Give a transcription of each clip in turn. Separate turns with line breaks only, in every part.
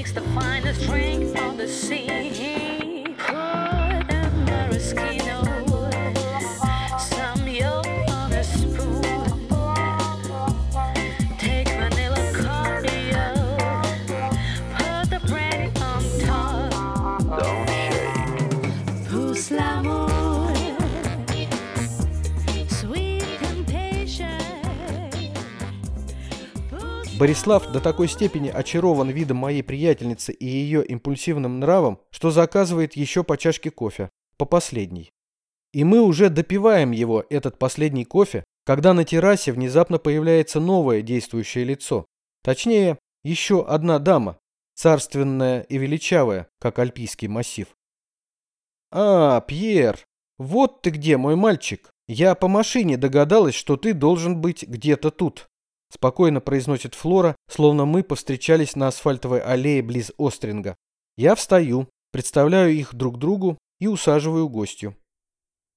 makes the finest drink on the sea. Put a mirror.
Борислав до такой степени очарован видом моей приятельницы и ее импульсивным нравом, что заказывает еще по чашке кофе, по последней. И мы уже допиваем его, этот последний кофе, когда на террасе внезапно появляется новое действующее лицо. Точнее, еще одна дама, царственная и величавая, как альпийский массив. «А, Пьер, вот ты где, мой мальчик. Я по машине догадалась, что ты должен быть где-то тут». Спокойно произносит Флора, словно мы повстречались на асфальтовой аллее близ Остринга. Я встаю, представляю их друг другу и усаживаю гостью.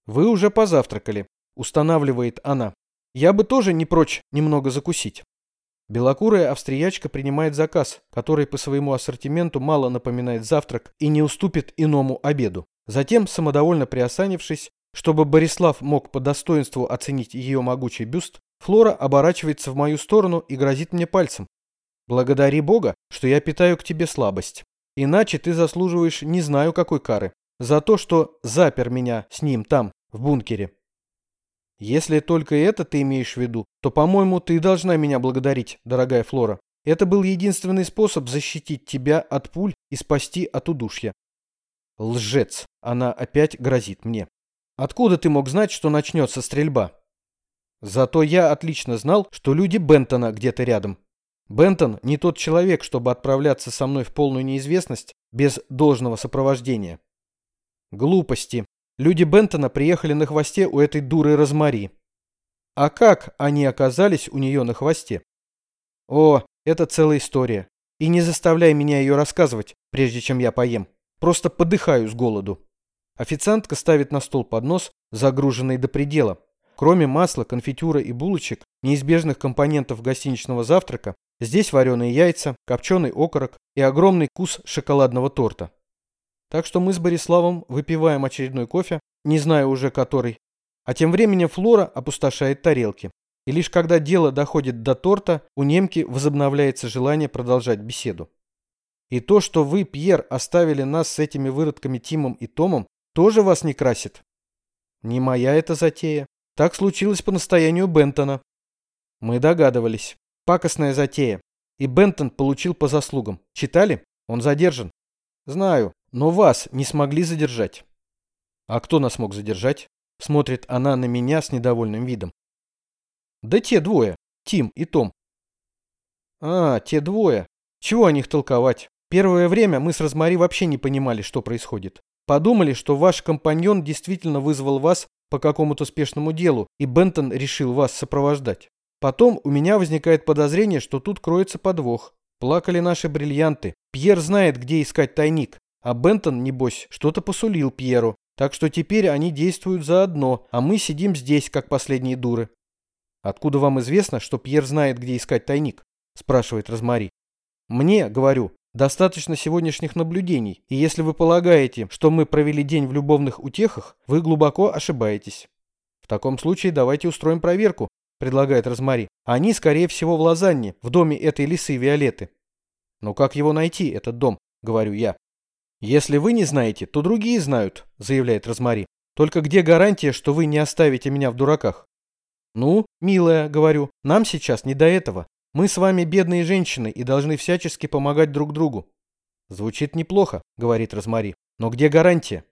«Вы уже позавтракали», — устанавливает она. «Я бы тоже не прочь немного закусить». Белокурая австриячка принимает заказ, который по своему ассортименту мало напоминает завтрак и не уступит иному обеду. Затем, самодовольно приосанившись, чтобы Борислав мог по достоинству оценить ее могучий бюст, Флора оборачивается в мою сторону и грозит мне пальцем. «Благодари Бога, что я питаю к тебе слабость. Иначе ты заслуживаешь не знаю какой кары. За то, что запер меня с ним там, в бункере». Если только это ты имеешь в виду, то, по-моему, ты должна меня благодарить, дорогая Флора. Это был единственный способ защитить тебя от пуль и спасти от удушья. Лжец. Она опять грозит мне. Откуда ты мог знать, что начнется стрельба? Зато я отлично знал, что люди Бентона где-то рядом. Бентон не тот человек, чтобы отправляться со мной в полную неизвестность без должного сопровождения. Глупости. Люди Бентона приехали на хвосте у этой дуры Розмари. А как они оказались у нее на хвосте? О, это целая история. И не заставляй меня ее рассказывать, прежде чем я поем. Просто подыхаю с голоду. Официантка ставит на стол поднос, загруженный до предела. Кроме масла, конфитюра и булочек, неизбежных компонентов гостиничного завтрака, здесь вареные яйца, копченый окорок и огромный кус шоколадного торта. Так что мы с Бориславом выпиваем очередной кофе, не знаю уже который. А тем временем Флора опустошает тарелки. И лишь когда дело доходит до торта, у немки возобновляется желание продолжать беседу. И то, что вы, Пьер, оставили нас с этими выродками Тимом и Томом, тоже вас не красит? Не моя эта затея. Так случилось по настоянию Бентона. Мы догадывались. Пакостная затея. И Бентон получил по заслугам. Читали? Он задержан. Знаю, но вас не смогли задержать. А кто нас мог задержать? Смотрит она на меня с недовольным видом. Да те двое. Тим и Том. А, те двое. Чего о них толковать? Первое время мы с Розмари вообще не понимали, что происходит. Подумали, что ваш компаньон действительно вызвал вас по какому-то спешному делу, и Бентон решил вас сопровождать. Потом у меня возникает подозрение, что тут кроется подвох. Плакали наши бриллианты. Пьер знает, где искать тайник. А Бентон, небось, что-то посулил Пьеру. Так что теперь они действуют заодно, а мы сидим здесь, как последние дуры. «Откуда вам известно, что Пьер знает, где искать тайник?» – спрашивает Розмари. «Мне, говорю, достаточно сегодняшних наблюдений, и если вы полагаете, что мы провели день в любовных утехах, вы глубоко ошибаетесь». «В таком случае давайте устроим проверку», – предлагает Розмари. «Они, скорее всего, в Лозанне, в доме этой лисы Виолетты». «Но как его найти, этот дом?» – говорю я. «Если вы не знаете, то другие знают», – заявляет Розмари. «Только где гарантия, что вы не оставите меня в дураках?» «Ну, милая, — говорю, — нам сейчас не до этого. Мы с вами бедные женщины и должны всячески помогать друг другу». «Звучит неплохо», — говорит Розмари. «Но где гарантия?»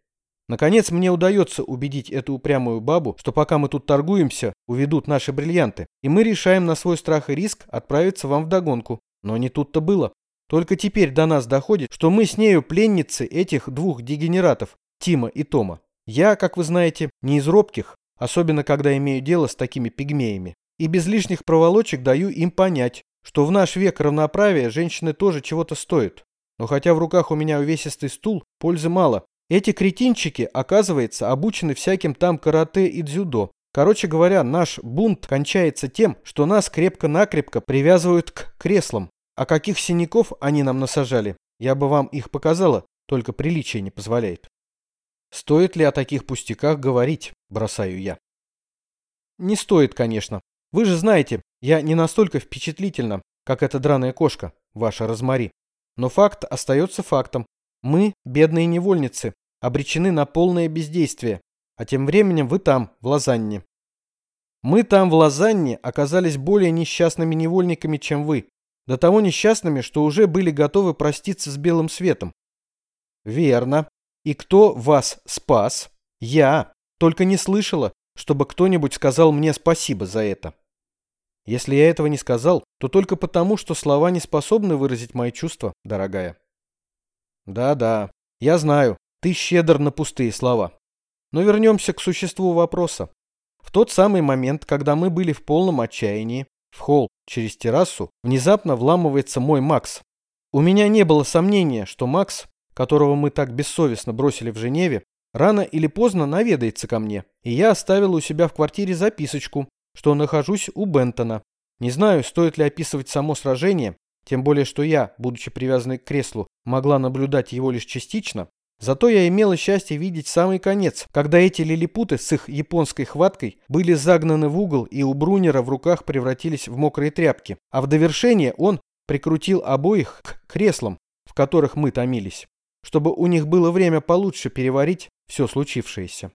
Наконец мне удается убедить эту упрямую бабу, что пока мы тут торгуемся, уведут наши бриллианты, и мы решаем на свой страх и риск отправиться вам вдогонку. Но не тут-то было. Только теперь до нас доходит, что мы с нею пленницы этих двух дегенератов, Тима и Тома. Я, как вы знаете, не из робких, особенно когда имею дело с такими пигмеями. И без лишних проволочек даю им понять, что в наш век равноправия женщины тоже чего-то стоят. Но хотя в руках у меня увесистый стул, пользы мало. Эти кретинчики, оказывается, обучены всяким там карате и дзюдо. Короче говоря, наш бунт кончается тем, что нас крепко-накрепко привязывают к креслам. А каких синяков они нам насажали, я бы вам их показала, только приличие не позволяет. Стоит ли о таких пустяках говорить, бросаю я. Не стоит, конечно. Вы же знаете, я не настолько впечатлительна, как эта драная кошка, ваша Розмари. Но факт остается фактом. Мы, бедные невольницы, обречены на полное бездействие. А тем временем вы там, в Лозанне. Мы там, в Лозанне, оказались более несчастными невольниками, чем вы. До того несчастными, что уже были готовы проститься с белым светом. Верно. И кто вас спас? Я. Только не слышала, чтобы кто-нибудь сказал мне спасибо за это. Если я этого не сказал, то только потому, что слова не способны выразить мои чувства, дорогая. Да-да, я знаю, ты щедр на пустые слова. Но вернемся к существу вопроса. В тот самый момент, когда мы были в полном отчаянии, в холл через террасу внезапно вламывается мой Макс. У меня не было сомнения, что Макс, которого мы так бессовестно бросили в Женеве, рано или поздно наведается ко мне, и я оставил у себя в квартире записочку, что нахожусь у Бентона. Не знаю, стоит ли описывать само сражение, тем более что я, будучи привязанной к креслу, могла наблюдать его лишь частично, Зато я имела счастье видеть самый конец, когда эти лилипуты с их японской хваткой были загнаны в угол и у Брунера в руках превратились в мокрые тряпки. А в довершение он прикрутил обоих к креслам, в которых мы томились, чтобы у них было время получше переварить все случившееся.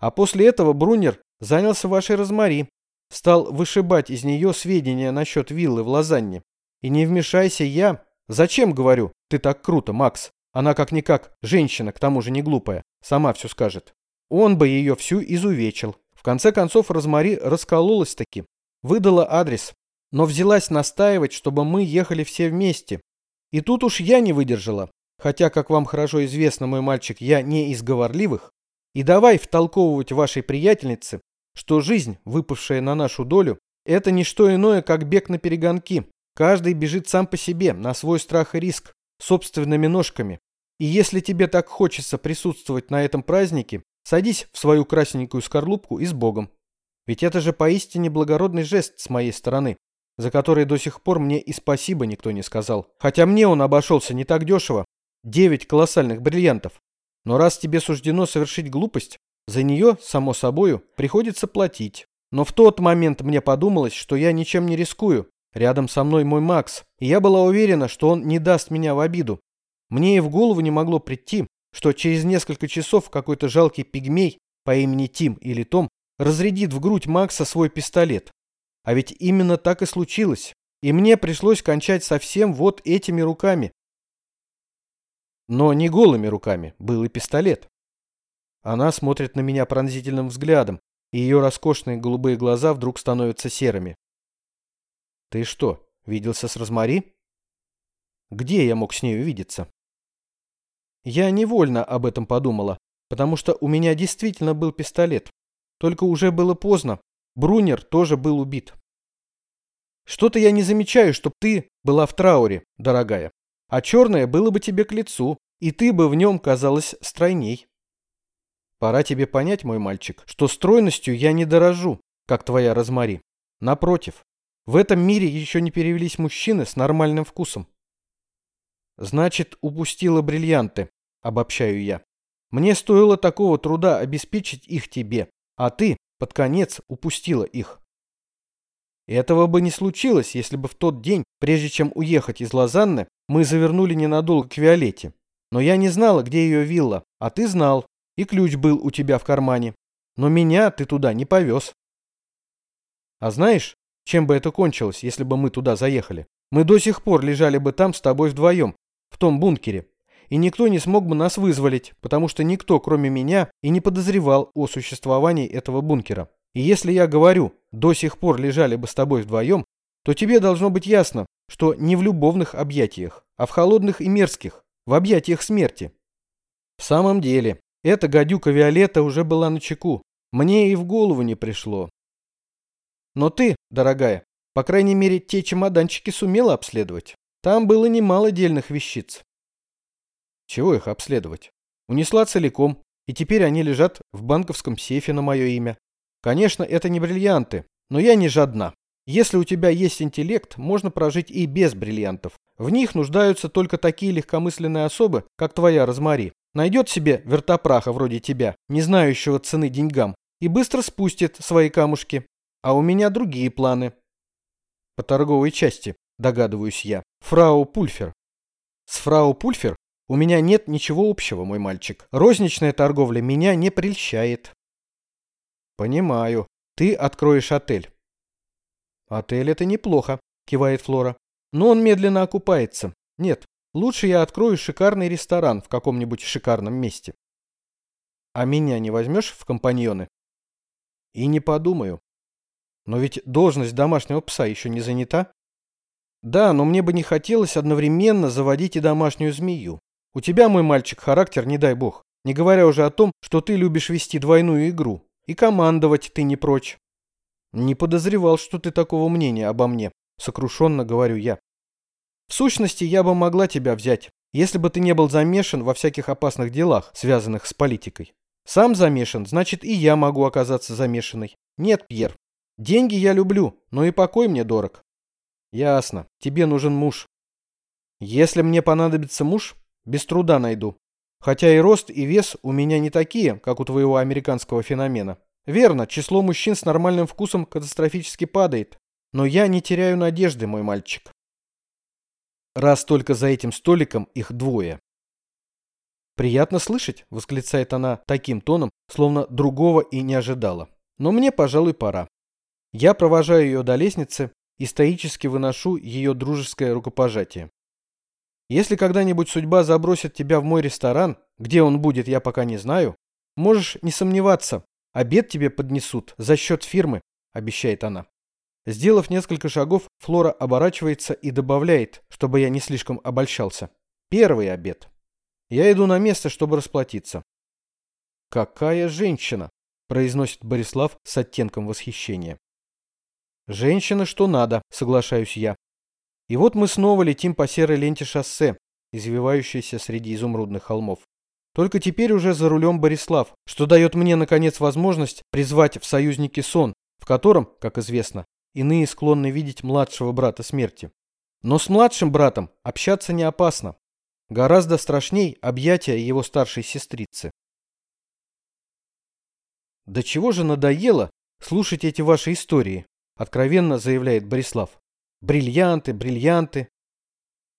А после этого Брунер занялся вашей Розмари, стал вышибать из нее сведения насчет виллы в Лозанне. И не вмешайся я. Зачем, говорю, ты так круто, Макс? Она как-никак женщина, к тому же не глупая, сама все скажет. Он бы ее всю изувечил. В конце концов Розмари раскололась таки, выдала адрес, но взялась настаивать, чтобы мы ехали все вместе. И тут уж я не выдержала, хотя, как вам хорошо известно, мой мальчик, я не из говорливых, и давай втолковывать вашей приятельнице, что жизнь, выпавшая на нашу долю, это не что иное, как бег на перегонки. Каждый бежит сам по себе, на свой страх и риск, собственными ножками. И если тебе так хочется присутствовать на этом празднике, садись в свою красненькую скорлупку и с Богом. Ведь это же поистине благородный жест с моей стороны, за который до сих пор мне и спасибо никто не сказал. Хотя мне он обошелся не так дешево. Девять колоссальных бриллиантов. Но раз тебе суждено совершить глупость, за нее, само собою, приходится платить. Но в тот момент мне подумалось, что я ничем не рискую. Рядом со мной мой Макс, и я была уверена, что он не даст меня в обиду. Мне и в голову не могло прийти, что через несколько часов какой-то жалкий пигмей по имени Тим или Том разрядит в грудь Макса свой пистолет. А ведь именно так и случилось. И мне пришлось кончать совсем вот этими руками. Но не голыми руками, был и пистолет. Она смотрит на меня пронзительным взглядом, и ее роскошные голубые глаза вдруг становятся серыми. «Ты что, виделся с Розмари?» «Где я мог с ней увидеться?» Я невольно об этом подумала, потому что у меня действительно был пистолет. Только уже было поздно. Брунер тоже был убит. Что-то я не замечаю, чтоб ты была в трауре, дорогая. А черное было бы тебе к лицу, и ты бы в нем казалась стройней. Пора тебе понять, мой мальчик, что стройностью я не дорожу, как твоя Розмари. Напротив, в этом мире еще не перевелись мужчины с нормальным вкусом. Значит, упустила бриллианты, обобщаю я. Мне стоило такого труда обеспечить их тебе, а ты под конец упустила их. Этого бы не случилось, если бы в тот день, прежде чем уехать из Лозанны, мы завернули ненадолго к Виолетте. Но я не знала, где ее вилла, а ты знал, и ключ был у тебя в кармане. Но меня ты туда не повез. А знаешь, чем бы это кончилось, если бы мы туда заехали? Мы до сих пор лежали бы там с тобой вдвоем, в том бункере, и никто не смог бы нас вызволить, потому что никто, кроме меня, и не подозревал о существовании этого бункера. И если я говорю, до сих пор лежали бы с тобой вдвоем, то тебе должно быть ясно, что не в любовных объятиях, а в холодных и мерзких, в объятиях смерти. В самом деле, эта гадюка Виолетта уже была на чеку. Мне и в голову не пришло. Но ты, дорогая, по крайней мере, те чемоданчики сумела обследовать. Там было немало дельных вещиц. Чего их обследовать? Унесла целиком, и теперь они лежат в банковском сейфе на мое имя. Конечно, это не бриллианты, но я не жадна. Если у тебя есть интеллект, можно прожить и без бриллиантов. В них нуждаются только такие легкомысленные особы, как твоя Розмари. Найдет себе вертопраха вроде тебя, не знающего цены деньгам, и быстро спустит свои камушки. А у меня другие планы. По торговой части, догадываюсь я. Фрау Пульфер. С фрау Пульфер у меня нет ничего общего, мой мальчик. Розничная торговля меня не прельщает. Понимаю. Ты откроешь отель. Отель это неплохо, кивает Флора. Но он медленно окупается. Нет, лучше я открою шикарный ресторан в каком-нибудь шикарном месте. А меня не возьмешь в компаньоны? И не подумаю. Но ведь должность домашнего пса еще не занята. Да, но мне бы не хотелось одновременно заводить и домашнюю змею. У тебя, мой мальчик, характер, не дай бог. Не говоря уже о том, что ты любишь вести двойную игру. И командовать ты не прочь. Не подозревал, что ты такого мнения обо мне, сокрушенно говорю я. В сущности, я бы могла тебя взять, если бы ты не был замешан во всяких опасных делах, связанных с политикой. Сам замешан, значит и я могу оказаться замешанной. Нет, Пьер, деньги я люблю, но и покой мне дорог. Ясно, тебе нужен муж. Если мне понадобится муж, без труда найду. Хотя и рост, и вес у меня не такие, как у твоего американского феномена. Верно, число мужчин с нормальным вкусом катастрофически падает. Но я не теряю надежды, мой мальчик. Раз только за этим столиком их двое. «Приятно слышать», — восклицает она таким тоном, словно другого и не ожидала. «Но мне, пожалуй, пора». Я провожаю ее до лестницы и стоически выношу ее дружеское рукопожатие. Если когда-нибудь судьба забросит тебя в мой ресторан, где он будет, я пока не знаю, можешь не сомневаться, обед тебе поднесут за счет фирмы, обещает она. Сделав несколько шагов, Флора оборачивается и добавляет, чтобы я не слишком обольщался. Первый обед. Я иду на место, чтобы расплатиться. «Какая женщина!» – произносит Борислав с оттенком восхищения. «Женщина, что надо», – соглашаюсь я. И вот мы снова летим по серой ленте шоссе, извивающейся среди изумрудных холмов. Только теперь уже за рулем Борислав, что дает мне, наконец, возможность призвать в союзники сон, в котором, как известно, иные склонны видеть младшего брата смерти. Но с младшим братом общаться не опасно. Гораздо страшней объятия его старшей сестрицы. «Да чего же надоело слушать эти ваши истории?» – откровенно заявляет Борислав. «Бриллианты, бриллианты.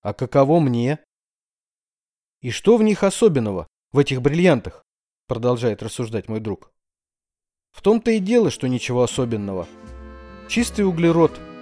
А каково мне?» «И что в них особенного, в этих бриллиантах?» – продолжает рассуждать мой друг. «В том-то и дело, что ничего особенного. Чистый углерод –